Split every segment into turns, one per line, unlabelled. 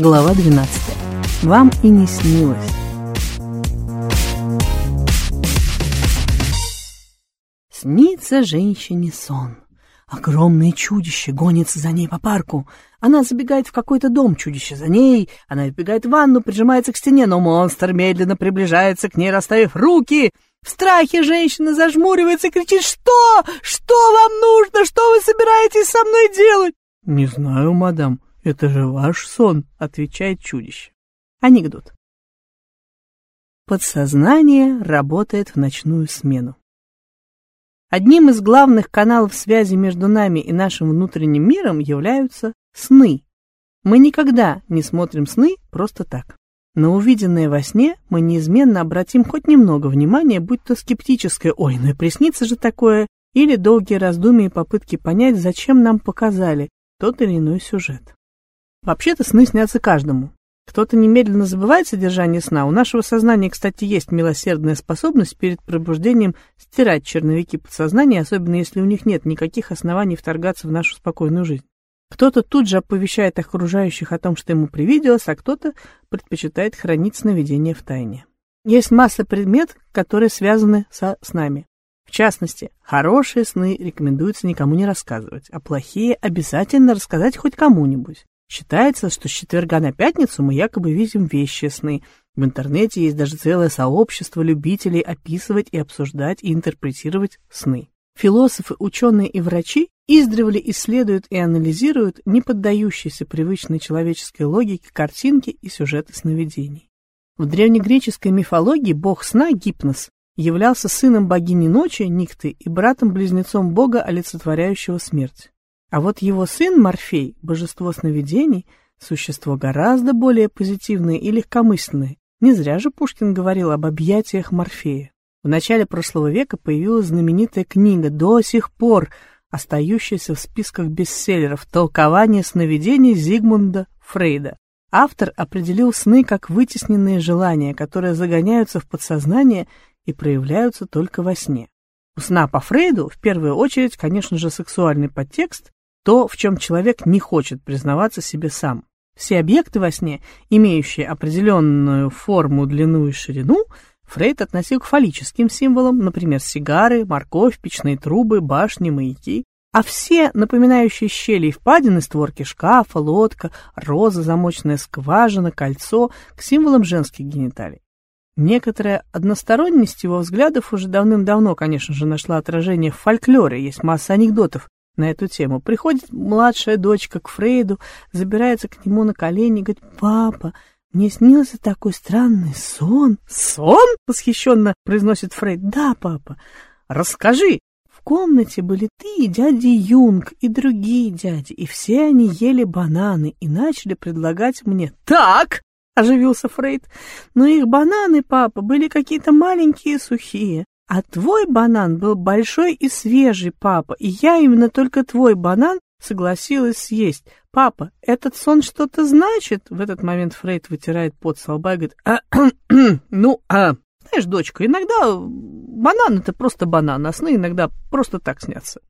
Глава 12. Вам и не снилось. Снится женщине сон. Огромное чудище гонится за ней по парку. Она забегает в какой-то дом, чудище за ней. Она вбегает в ванну, прижимается к стене, но монстр медленно приближается к ней, расставив руки. В страхе женщина зажмуривается и кричит «Что? Что вам нужно? Что вы собираетесь со мной делать?» «Не знаю, мадам, это же ваш сон», — отвечает чудище. Анекдот. Подсознание работает в ночную смену. Одним из главных каналов связи между нами и нашим внутренним миром являются сны. Мы никогда не смотрим сны просто так. На увиденное во сне мы неизменно обратим хоть немного внимания, будь то скептическое «Ой, ну и приснится же такое!» или долгие раздумья и попытки понять, зачем нам показали тот или иной сюжет. Вообще-то сны снятся каждому. Кто-то немедленно забывает содержание сна. У нашего сознания, кстати, есть милосердная способность перед пробуждением стирать черновики подсознания, особенно если у них нет никаких оснований вторгаться в нашу спокойную жизнь. Кто-то тут же оповещает окружающих о том, что ему привиделось, а кто-то предпочитает хранить сновидения в тайне. Есть масса предметов, которые связаны со снами. В частности, хорошие сны рекомендуется никому не рассказывать, а плохие обязательно рассказать хоть кому-нибудь. Считается, что с четверга на пятницу мы якобы видим вещи сны. В интернете есть даже целое сообщество любителей описывать и обсуждать и интерпретировать сны. Философы, ученые и врачи издревле исследуют и анализируют не поддающиеся привычной человеческой логике картинки и сюжеты сновидений. В древнегреческой мифологии бог сна Гипнос являлся сыном богини ночи Никты и братом-близнецом бога, олицетворяющего смерть. А вот его сын Морфей, божество сновидений, существо гораздо более позитивное и легкомысленное. Не зря же Пушкин говорил об объятиях Морфея. В начале прошлого века появилась знаменитая книга, до сих пор остающаяся в списках бестселлеров «Толкование сновидений Зигмунда Фрейда». Автор определил сны как вытесненные желания, которые загоняются в подсознание и проявляются только во сне. У сна по Фрейду в первую очередь, конечно же, сексуальный подтекст, то, в чем человек не хочет признаваться себе сам. Все объекты во сне, имеющие определенную форму, длину и ширину, Фрейд относил к фаллическим символам, например, сигары, морковь, печные трубы, башни, маяки. А все, напоминающие щели и впадины, створки шкафа, лодка, роза, замочная скважина, кольцо, к символам женских гениталий. Некоторая односторонность его взглядов уже давным-давно, конечно же, нашла отражение в фольклоре. Есть масса анекдотов на эту тему. Приходит младшая дочка к Фрейду, забирается к нему на колени и говорит, «Папа, мне снился такой странный сон». «Сон?» — восхищенно произносит Фрейд. «Да, папа. Расскажи». В комнате были ты и дядя Юнг, и другие дяди, и все они ели бананы и начали предлагать мне «Так!» — оживился Фрейд. «Но их бананы, папа, были какие-то маленькие и сухие. А твой банан был большой и свежий, папа, и я именно только твой банан согласилась съесть. Папа, этот сон что-то значит? В этот момент Фрейд вытирает пот со лба и говорит, а, ну, а, знаешь, дочка, иногда банан это просто банан, а сны иногда просто так снятся.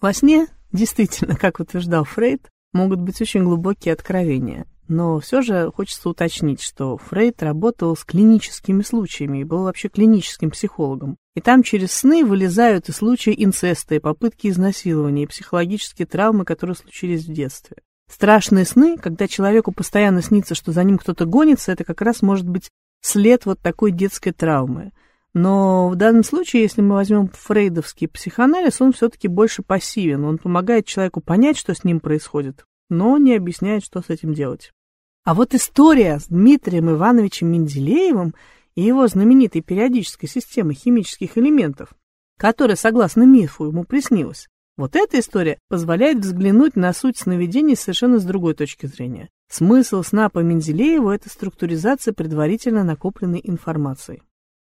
Во сне, действительно, как утверждал Фрейд, могут быть очень глубокие откровения. Но все же хочется уточнить, что Фрейд работал с клиническими случаями и был вообще клиническим психологом. И там через сны вылезают и случаи инцеста, и попытки изнасилования, и психологические травмы, которые случились в детстве. Страшные сны, когда человеку постоянно снится, что за ним кто-то гонится, это как раз может быть след вот такой детской травмы. Но в данном случае, если мы возьмем фрейдовский психоанализ, он все-таки больше пассивен. Он помогает человеку понять, что с ним происходит, но не объясняет, что с этим делать. А вот история с Дмитрием Ивановичем Менделеевым и его знаменитой периодической системой химических элементов, которая, согласно мифу, ему приснилась, вот эта история позволяет взглянуть на суть сновидений совершенно с другой точки зрения. Смысл сна по Менделееву – это структуризация предварительно накопленной информации.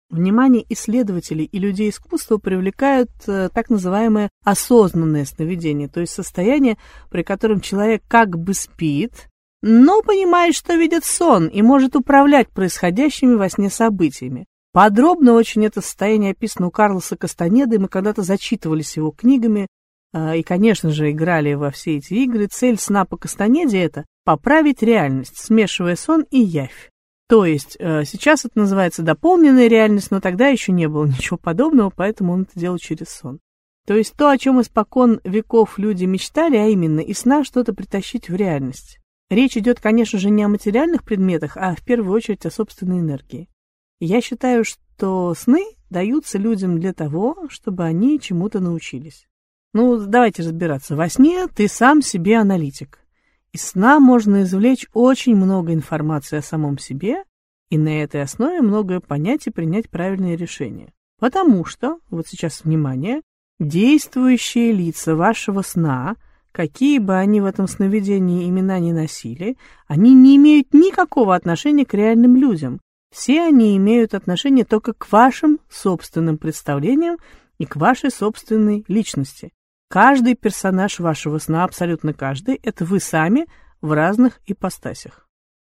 Внимание исследователей и людей искусства привлекают э, так называемое осознанное сновидение, то есть состояние, при котором человек как бы спит, но понимает, что видит сон и может управлять происходящими во сне событиями. Подробно очень это состояние описано у Карлоса Кастанеды, мы когда-то зачитывались его книгами. а, и, конечно же, играли во все эти игры. Цель сна по Кастанеде — это поправить реальность, смешивая сон и явь. То есть э, сейчас это называется дополненная реальность, но тогда еще не было ничего подобного, поэтому он это делал через сон. То есть то, о чем испокон веков люди мечтали, а именно из сна что-то притащить в реальность. Речь идет, конечно же, не о материальных предметах, а в первую очередь о собственной энергии. Я считаю, что сны даются людям для того, чтобы они чему-то научились. Ну, давайте разбираться. Во сне ты сам себе аналитик. Из сна можно извлечь очень много информации о самом себе и на этой основе многое понять и принять правильные решения. Потому что, вот сейчас внимание, действующие лица вашего сна – Какие бы они в этом сновидении имена ни носили, они не имеют никакого отношения к реальным людям. Все они имеют отношение только к вашим собственным представлениям и к вашей собственной личности. Каждый персонаж вашего сна, абсолютно каждый, это вы сами в разных ипостасях.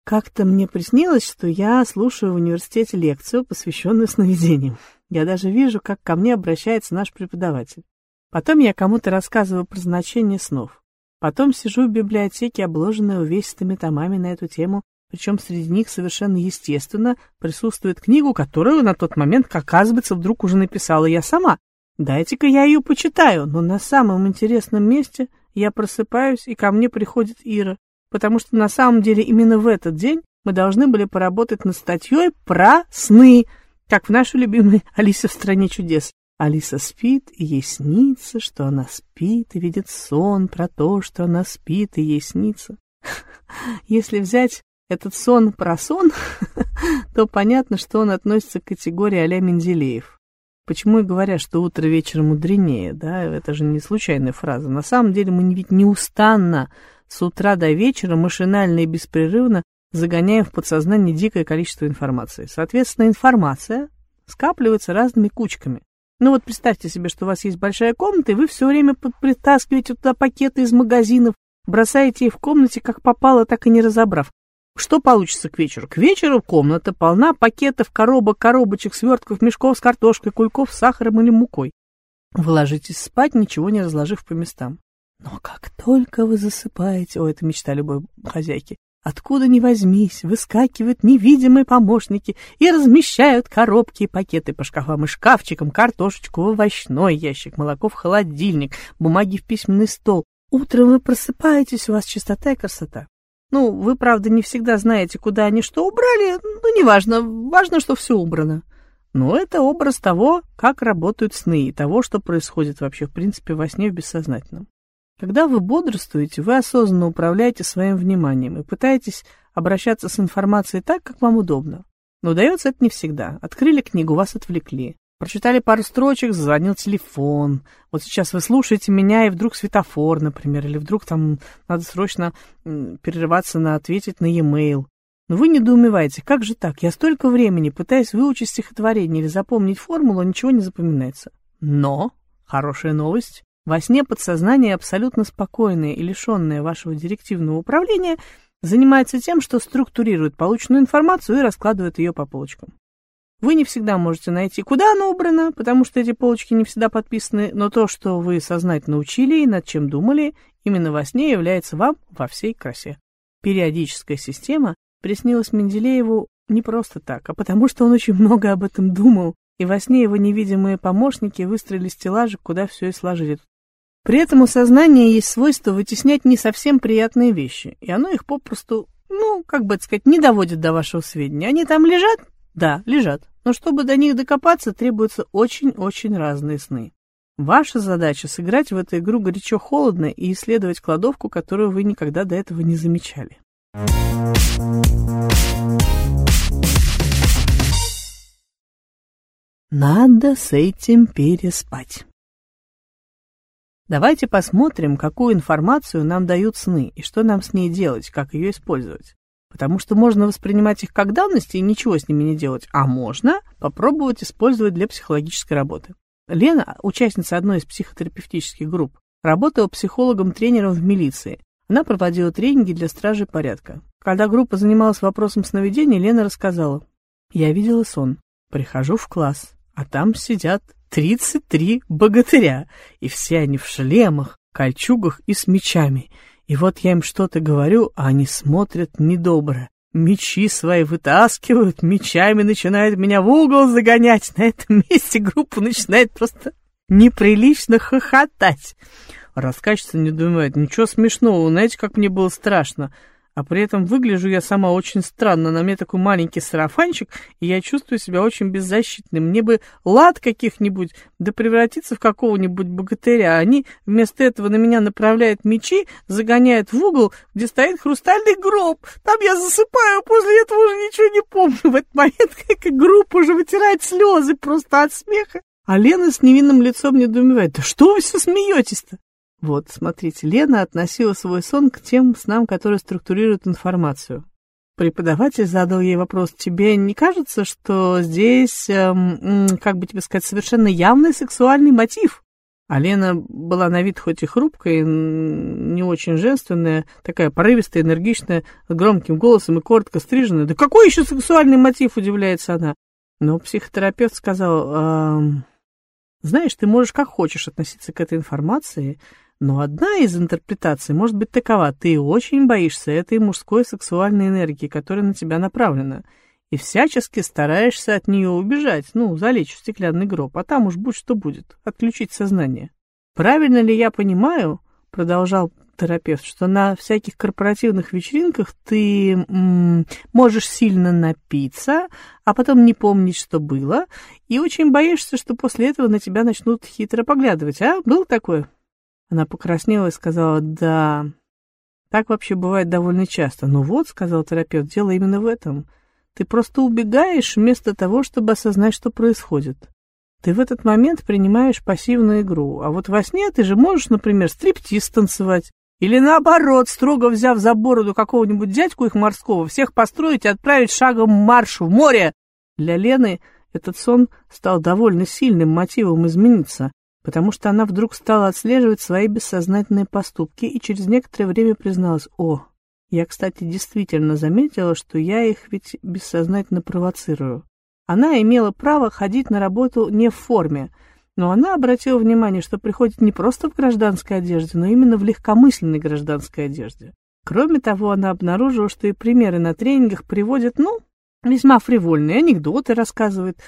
Как-то мне приснилось, что я слушаю в университете лекцию, посвященную сновидениям. Я даже вижу, как ко мне обращается наш преподаватель. Потом я кому-то рассказываю про значение снов. Потом сижу в библиотеке, обложенной увесистыми томами на эту тему, причем среди них совершенно естественно присутствует книгу, которую на тот момент, как оказывается, вдруг уже написала я сама. Дайте-ка я ее почитаю, но на самом интересном месте я просыпаюсь, и ко мне приходит Ира, потому что на самом деле именно в этот день мы должны были поработать над статьей про сны, как в нашей любимой «Алисе в стране чудес». Алиса спит, и ей снится, что она спит, и видит сон про то, что она спит, и ей снится. Если взять этот сон про сон, то понятно, что он относится к категории а-ля Менделеев. Почему и говорят, что утро вечера мудренее, да, это же не случайная фраза. На самом деле мы ведь неустанно с утра до вечера машинально и беспрерывно загоняем в подсознание дикое количество информации. Соответственно, информация скапливается разными кучками. Ну вот представьте себе, что у вас есть большая комната, и вы все время притаскиваете туда пакеты из магазинов, бросаете их в комнате, как попало, так и не разобрав. Что получится к вечеру? К вечеру комната полна пакетов, коробок, коробочек, свертков, мешков с картошкой, кульков с сахаром или мукой. Вы ложитесь спать, ничего не разложив по местам. Но как только вы засыпаете, о, это мечта любой хозяйки, Откуда ни возьмись, выскакивают невидимые помощники и размещают коробки и пакеты по шкафам и шкафчикам, картошечку в овощной ящик, молоко в холодильник, бумаги в письменный стол. Утром вы просыпаетесь, у вас чистота и красота. Ну, вы, правда, не всегда знаете, куда они что убрали, ну, неважно, важно, что все убрано. Но это образ того, как работают сны и того, что происходит вообще, в принципе, во сне в бессознательном. Когда вы бодрствуете, вы осознанно управляете своим вниманием и пытаетесь обращаться с информацией так, как вам удобно. Но удается это не всегда. Открыли книгу, вас отвлекли. Прочитали пару строчек, зазвонил телефон. Вот сейчас вы слушаете меня, и вдруг светофор, например, или вдруг там надо срочно перерываться на ответить на e-mail. Но вы недоумеваете, как же так? Я столько времени пытаюсь выучить стихотворение или запомнить формулу, а ничего не запоминается. Но, хорошая новость, во сне подсознание абсолютно спокойное и лишенное вашего директивного управления занимается тем, что структурирует полученную информацию и раскладывает ее по полочкам. Вы не всегда можете найти, куда она убрана, потому что эти полочки не всегда подписаны, но то, что вы сознательно учили и над чем думали, именно во сне является вам во всей красе. Периодическая система приснилась Менделееву не просто так, а потому что он очень много об этом думал, и во сне его невидимые помощники выстроили стеллажи, куда все и сложили. При этом у сознания есть свойство вытеснять не совсем приятные вещи, и оно их попросту, ну, как бы сказать, не доводит до вашего сведения. Они там лежат? Да, лежат. Но чтобы до них докопаться, требуются очень-очень разные сны. Ваша задача сыграть в эту игру горячо-холодно и исследовать кладовку, которую вы никогда до этого не замечали. Надо с этим переспать. Давайте посмотрим, какую информацию нам дают сны и что нам с ней делать, как ее использовать. Потому что можно воспринимать их как данности и ничего с ними не делать, а можно попробовать использовать для психологической работы. Лена, участница одной из психотерапевтических групп, работала психологом-тренером в милиции. Она проводила тренинги для стражей порядка. Когда группа занималась вопросом сновидений, Лена рассказала. «Я видела сон. Прихожу в класс, а там сидят 33 богатыря, и все они в шлемах, кольчугах и с мечами. И вот я им что-то говорю, а они смотрят недобро. Мечи свои вытаскивают, мечами начинают меня в угол загонять. На этом месте группа начинает просто неприлично хохотать. Рассказчица не думает, ничего смешного, знаете, как мне было страшно. А при этом выгляжу я сама очень странно. На мне такой маленький сарафанчик, и я чувствую себя очень беззащитной. Мне бы лад каких-нибудь, да превратиться в какого-нибудь богатыря. Они вместо этого на меня направляют мечи, загоняют в угол, где стоит хрустальный гроб. Там я засыпаю, после этого уже ничего не помню. В этот момент как группа уже вытирает слезы просто от смеха. А Лена с невинным лицом недоумевает. Да что вы все смеетесь-то? Вот, смотрите, Лена относила свой сон к тем снам, которые структурируют информацию. Преподаватель задал ей вопрос, тебе не кажется, что здесь, эм, как бы тебе сказать, совершенно явный сексуальный мотив? А Лена была на вид хоть и хрупкая, не очень женственная, такая порывистая, энергичная, с громким голосом и коротко стриженная. Да какой еще сексуальный мотив, удивляется она. Но психотерапевт сказал, эм, знаешь, ты можешь как хочешь относиться к этой информации, но одна из интерпретаций может быть такова. Ты очень боишься этой мужской сексуальной энергии, которая на тебя направлена, и всячески стараешься от нее убежать, ну, залечь в стеклянный гроб, а там уж будь что будет, отключить сознание. Правильно ли я понимаю, продолжал терапевт, что на всяких корпоративных вечеринках ты м, можешь сильно напиться, а потом не помнить, что было, и очень боишься, что после этого на тебя начнут хитро поглядывать, а? Было такое? Она покраснела и сказала, да, так вообще бывает довольно часто. Ну вот, сказал терапевт, дело именно в этом. Ты просто убегаешь вместо того, чтобы осознать, что происходит. Ты в этот момент принимаешь пассивную игру, а вот во сне ты же можешь, например, стриптиз танцевать. Или наоборот, строго взяв за бороду какого-нибудь дядьку их морского, всех построить и отправить шагом марш в море. Для Лены этот сон стал довольно сильным мотивом измениться потому что она вдруг стала отслеживать свои бессознательные поступки и через некоторое время призналась, «О, я, кстати, действительно заметила, что я их ведь бессознательно провоцирую». Она имела право ходить на работу не в форме, но она обратила внимание, что приходит не просто в гражданской одежде, но именно в легкомысленной гражданской одежде. Кроме того, она обнаружила, что и примеры на тренингах приводят, ну, весьма фривольные анекдоты рассказывают.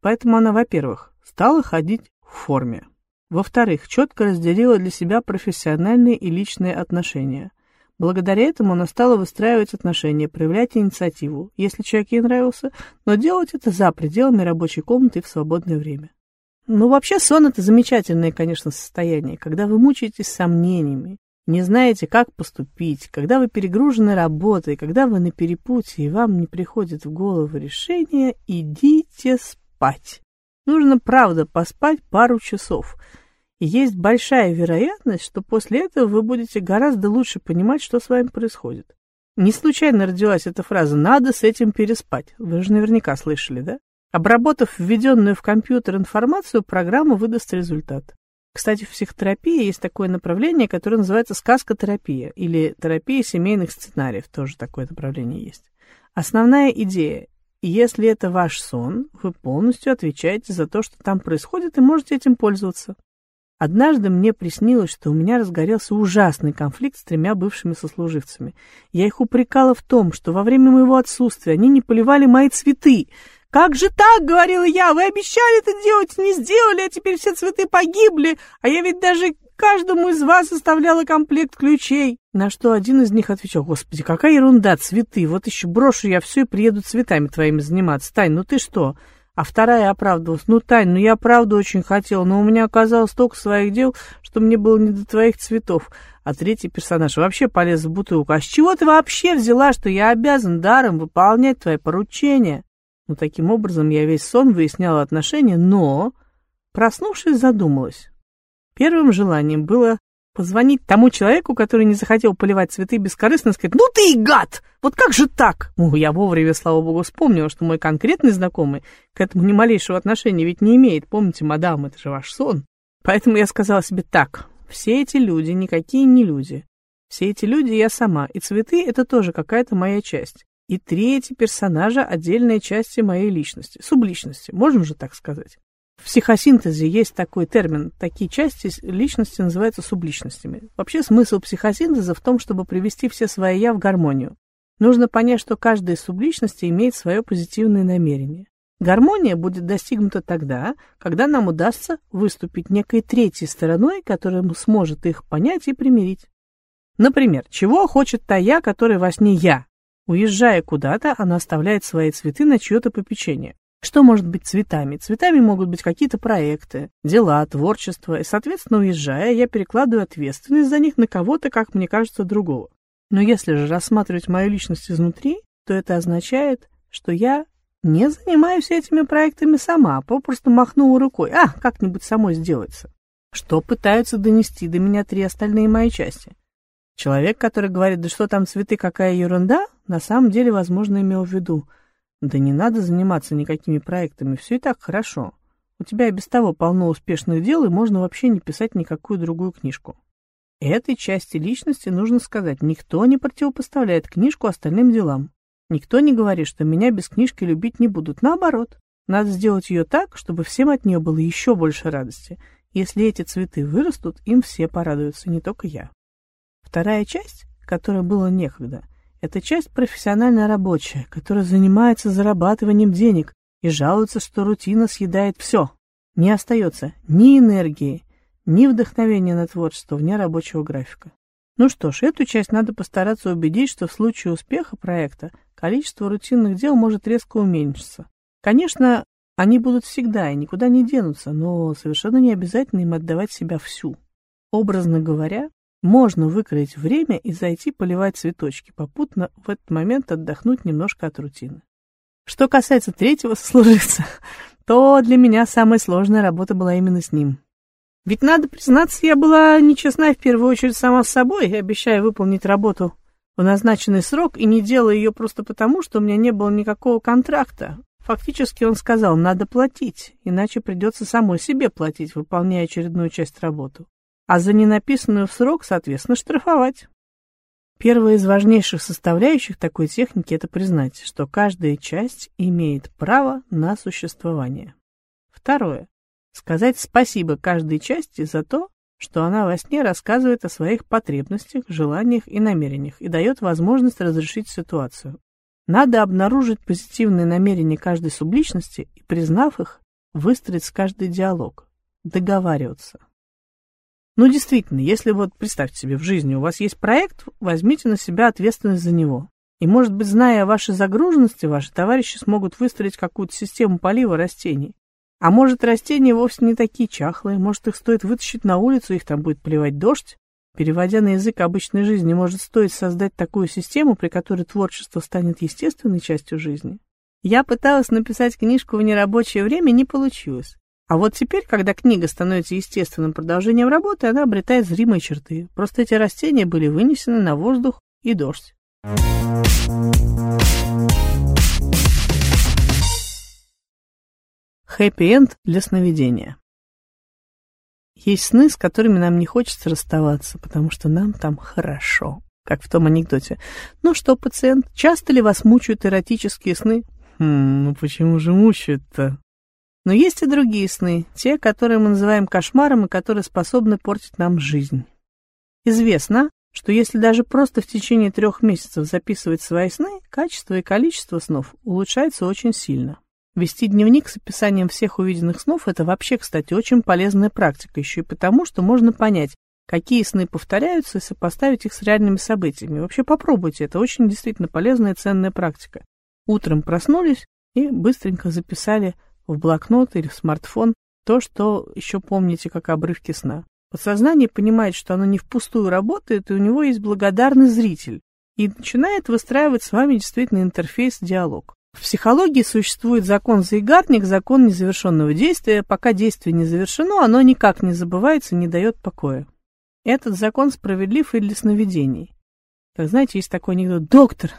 Поэтому она, во-первых, стала ходить в форме. Во-вторых, четко разделила для себя профессиональные и личные отношения. Благодаря этому она стала выстраивать отношения, проявлять инициативу, если человек ей нравился, но делать это за пределами рабочей комнаты в свободное время. Ну, вообще, сон — это замечательное, конечно, состояние, когда вы мучаетесь сомнениями, не знаете, как поступить, когда вы перегружены работой, когда вы на перепутье, и вам не приходит в голову решение, идите спать. Нужно, правда, поспать пару часов. Есть большая вероятность, что после этого вы будете гораздо лучше понимать, что с вами происходит. Не случайно родилась эта фраза «надо с этим переспать». Вы же наверняка слышали, да? Обработав введенную в компьютер информацию, программа выдаст результат. Кстати, в психотерапии есть такое направление, которое называется сказкотерапия или терапия семейных сценариев. Тоже такое направление есть. Основная идея если это ваш сон, вы полностью отвечаете за то, что там происходит, и можете этим пользоваться. Однажды мне приснилось, что у меня разгорелся ужасный конфликт с тремя бывшими сослуживцами. Я их упрекала в том, что во время моего отсутствия они не поливали мои цветы. «Как же так?» — говорила я. «Вы обещали это делать, не сделали, а теперь все цветы погибли, а я ведь даже каждому из вас оставляла комплект ключей». На что один из них отвечал, «Господи, какая ерунда, цветы, вот еще брошу я все и приеду цветами твоими заниматься. Тань, ну ты что?» А вторая оправдывалась, «Ну, Тань, ну я правда очень хотела, но у меня оказалось столько своих дел, что мне было не до твоих цветов». А третий персонаж вообще полез в бутылку. «А с чего ты вообще взяла, что я обязан даром выполнять твои поручения?» Ну, таким образом, я весь сон выясняла отношения, но, проснувшись, задумалась. Первым желанием было позвонить тому человеку, который не захотел поливать цветы бескорыстно, сказать «Ну ты и гад! Вот как же так?» Ну, я вовремя, слава богу, вспомнила, что мой конкретный знакомый к этому ни малейшего отношения ведь не имеет. Помните, мадам, это же ваш сон. Поэтому я сказала себе так, все эти люди никакие не люди. Все эти люди я сама, и цветы — это тоже какая-то моя часть. И третий персонажа — отдельная часть моей личности, субличности, можем же так сказать. В психосинтезе есть такой термин. Такие части личности называются субличностями. Вообще смысл психосинтеза в том, чтобы привести все свои «я» в гармонию. Нужно понять, что каждая из субличностей имеет свое позитивное намерение. Гармония будет достигнута тогда, когда нам удастся выступить некой третьей стороной, которая сможет их понять и примирить. Например, чего хочет та я, которая во сне я? Уезжая куда-то, она оставляет свои цветы на чье-то попечение. Что может быть цветами? Цветами могут быть какие-то проекты, дела, творчество, и, соответственно, уезжая, я перекладываю ответственность за них на кого-то, как мне кажется, другого. Но если же рассматривать мою личность изнутри, то это означает, что я не занимаюсь этими проектами сама, а попросту махнула рукой. А, как-нибудь самой сделается. Что пытаются донести до меня три остальные мои части? Человек, который говорит, да что там цветы, какая ерунда, на самом деле, возможно, имел в виду. Да не надо заниматься никакими проектами, все и так хорошо. У тебя и без того полно успешных дел, и можно вообще не писать никакую другую книжку. Этой части личности нужно сказать, никто не противопоставляет книжку остальным делам. Никто не говорит, что меня без книжки любить не будут. Наоборот, надо сделать ее так, чтобы всем от нее было еще больше радости. Если эти цветы вырастут, им все порадуются, не только я. Вторая часть, которая была некогда, это часть профессионально рабочая, которая занимается зарабатыванием денег и жалуется, что рутина съедает все. Не остается ни энергии, ни вдохновения на творчество вне рабочего графика. Ну что ж, эту часть надо постараться убедить, что в случае успеха проекта количество рутинных дел может резко уменьшиться. Конечно, они будут всегда и никуда не денутся, но совершенно не обязательно им отдавать себя всю. Образно говоря, можно выкроить время и зайти поливать цветочки, попутно в этот момент отдохнуть немножко от рутины. Что касается третьего сослуживца, то для меня самая сложная работа была именно с ним. Ведь, надо признаться, я была нечестна в первую очередь сама с собой, обещая выполнить работу в назначенный срок и не делая ее просто потому, что у меня не было никакого контракта. Фактически он сказал, надо платить, иначе придется самой себе платить, выполняя очередную часть работы. А за ненаписанную в срок, соответственно, штрафовать. Первая из важнейших составляющих такой техники – это признать, что каждая часть имеет право на существование. Второе. Сказать спасибо каждой части за то, что она во сне рассказывает о своих потребностях, желаниях и намерениях и дает возможность разрешить ситуацию. Надо обнаружить позитивные намерения каждой субличности и, признав их, выстроить с каждой диалог, договариваться. Ну, действительно, если вот, представьте себе, в жизни у вас есть проект, возьмите на себя ответственность за него. И, может быть, зная о вашей загруженности, ваши товарищи смогут выстроить какую-то систему полива растений. А может, растения вовсе не такие чахлые, может, их стоит вытащить на улицу, их там будет поливать дождь? Переводя на язык обычной жизни, может, стоит создать такую систему, при которой творчество станет естественной частью жизни? Я пыталась написать книжку в нерабочее время, не получилось. А вот теперь, когда книга становится естественным продолжением работы, она обретает зримые черты. Просто эти растения были вынесены на воздух и дождь. Хэппи-энд для сновидения. Есть сны, с которыми нам не хочется расставаться, потому что нам там хорошо. Как в том анекдоте. Ну что, пациент, часто ли вас мучают эротические сны? Хм, ну почему же мучают-то? Но есть и другие сны, те, которые мы называем кошмаром и которые способны портить нам жизнь. Известно, что если даже просто в течение трех месяцев записывать свои сны, качество и количество снов улучшается очень сильно. Вести дневник с описанием всех увиденных снов – это вообще, кстати, очень полезная практика, еще и потому, что можно понять, какие сны повторяются, и сопоставить их с реальными событиями. Вообще попробуйте, это очень действительно полезная и ценная практика. Утром проснулись и быстренько записали в блокнот или в смартфон то, что еще помните как обрывки сна. Подсознание понимает, что оно не впустую работает, и у него есть благодарный зритель, и начинает выстраивать с вами действительно интерфейс, диалог. В психологии существует закон заигарник, закон незавершенного действия. Пока действие не завершено, оно никак не забывается, не дает покоя. Этот закон справедлив и для сновидений. Как знаете, есть такой анекдот. «Доктор,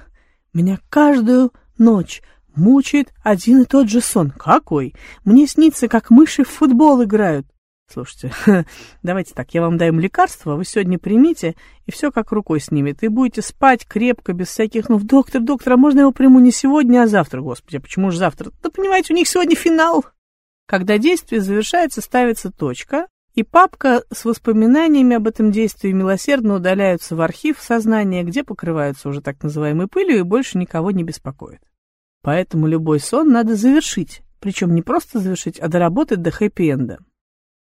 меня каждую ночь мучает один и тот же сон. Какой? Мне снится, как мыши в футбол играют. Слушайте, давайте так, я вам даю лекарство, вы сегодня примите, и все как рукой снимет. И будете спать крепко, без всяких, ну, доктор, доктор, а можно я его приму не сегодня, а завтра? Господи, а почему же завтра? Да понимаете, у них сегодня финал. Когда действие завершается, ставится точка, и папка с воспоминаниями об этом действии милосердно удаляются в архив сознания, где покрываются уже так называемой пылью и больше никого не беспокоит. Поэтому любой сон надо завершить, причем не просто завершить, а доработать до хэппи-энда.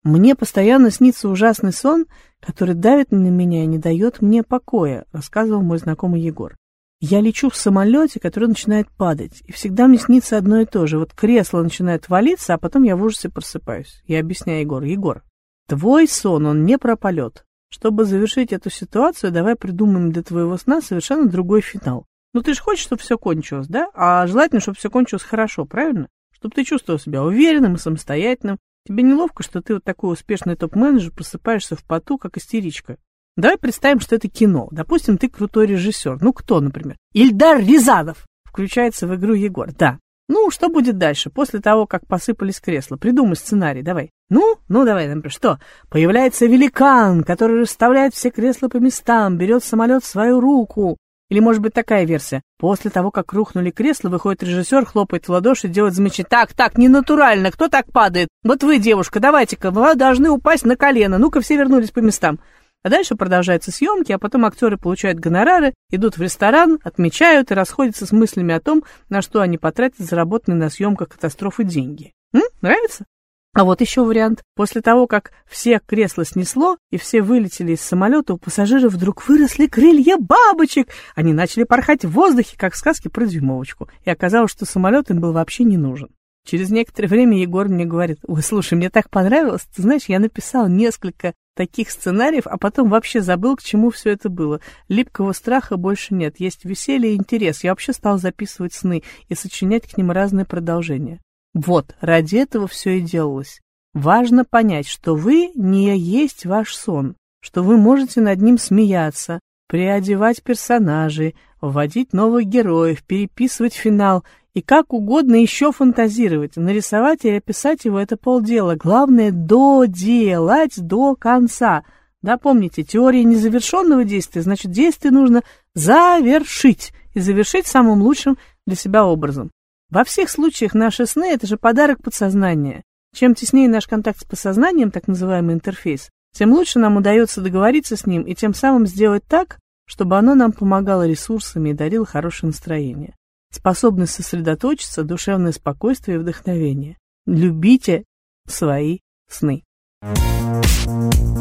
Мне постоянно снится ужасный сон, который давит на меня и не дает мне покоя, рассказывал мой знакомый Егор. Я лечу в самолете, который начинает падать, и всегда мне снится одно и то же. Вот кресло начинает валиться, а потом я в ужасе просыпаюсь. Я объясняю Егору. Егор, твой сон, он не про полет. Чтобы завершить эту ситуацию, давай придумаем для твоего сна совершенно другой финал. Ну ты же хочешь, чтобы все кончилось, да? А желательно, чтобы все кончилось хорошо, правильно? Чтобы ты чувствовал себя уверенным и самостоятельным. Тебе неловко, что ты вот такой успешный топ-менеджер, просыпаешься в поту, как истеричка. Давай представим, что это кино. Допустим, ты крутой режиссер. Ну, кто, например? Ильдар Рязанов. Включается в игру Егор. Да. Ну, что будет дальше, после того, как посыпались кресла? Придумай сценарий, давай. Ну, ну давай, например, что? Появляется великан, который расставляет все кресла по местам, берет самолет в свою руку. Или, может быть, такая версия. После того, как рухнули кресла, выходит режиссер, хлопает в ладоши, делает замечание. Так, так, ненатурально, кто так падает? Вот вы, девушка, давайте-ка, вы должны упасть на колено. Ну-ка, все вернулись по местам. А дальше продолжаются съемки, а потом актеры получают гонорары, идут в ресторан, отмечают и расходятся с мыслями о том, на что они потратят заработанные на съемках катастрофы деньги. М? Нравится? А вот еще вариант. После того, как все кресла снесло и все вылетели из самолета, у пассажиров вдруг выросли крылья бабочек. Они начали порхать в воздухе, как в сказке про дюймовочку. И оказалось, что самолет им был вообще не нужен. Через некоторое время Егор мне говорит, ой, слушай, мне так понравилось, ты знаешь, я написал несколько таких сценариев, а потом вообще забыл, к чему все это было. Липкого страха больше нет, есть веселье и интерес. Я вообще стал записывать сны и сочинять к ним разные продолжения. Вот, ради этого все и делалось. Важно понять, что вы не есть ваш сон, что вы можете над ним смеяться, приодевать персонажей, вводить новых героев, переписывать финал и как угодно еще фантазировать. Нарисовать или описать его — это полдела. Главное — доделать до конца. Да, помните, теория незавершенного действия, значит, действие нужно завершить. И завершить самым лучшим для себя образом. Во всех случаях наши сны — это же подарок подсознания. Чем теснее наш контакт с подсознанием, так называемый интерфейс, тем лучше нам удается договориться с ним и тем самым сделать так, чтобы оно нам помогало ресурсами и дарило хорошее настроение способность сосредоточиться, душевное спокойствие и вдохновение. Любите свои сны. Thank you.